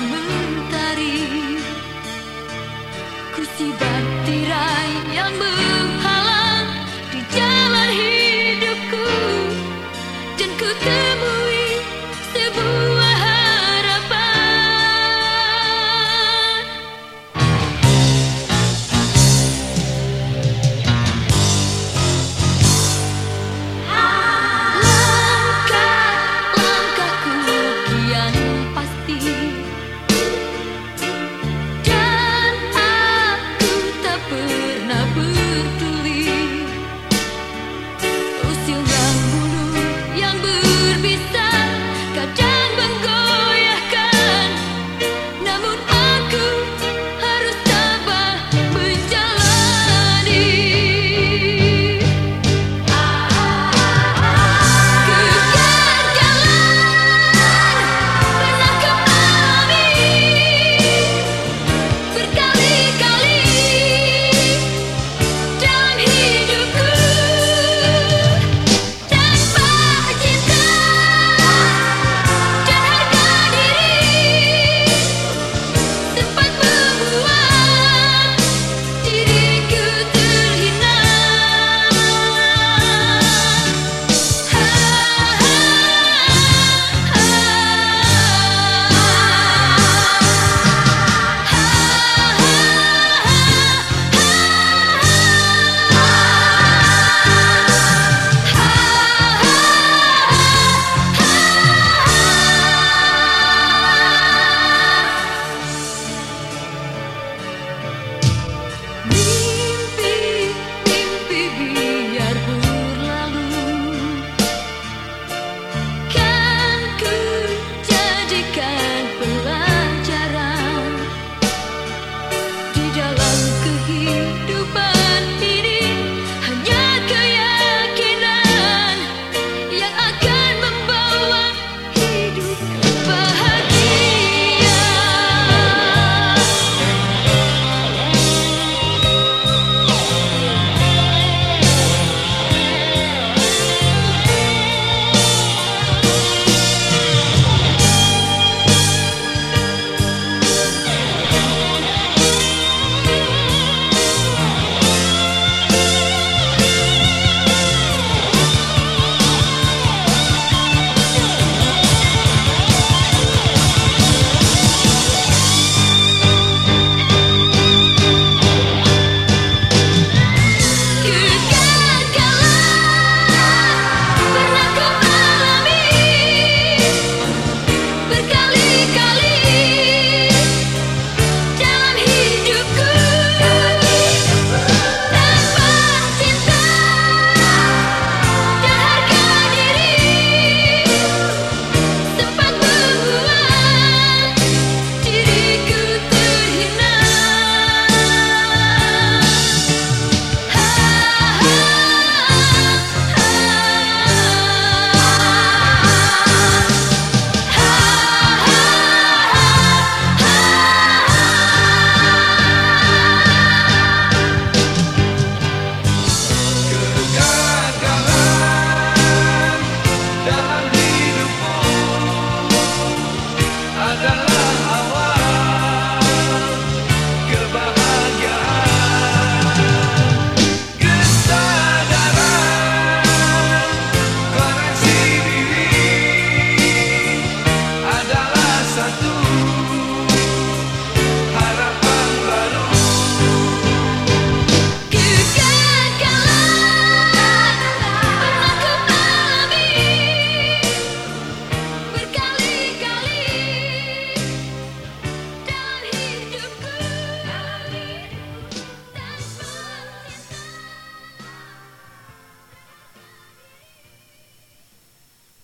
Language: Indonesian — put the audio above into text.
mentari Ku sibat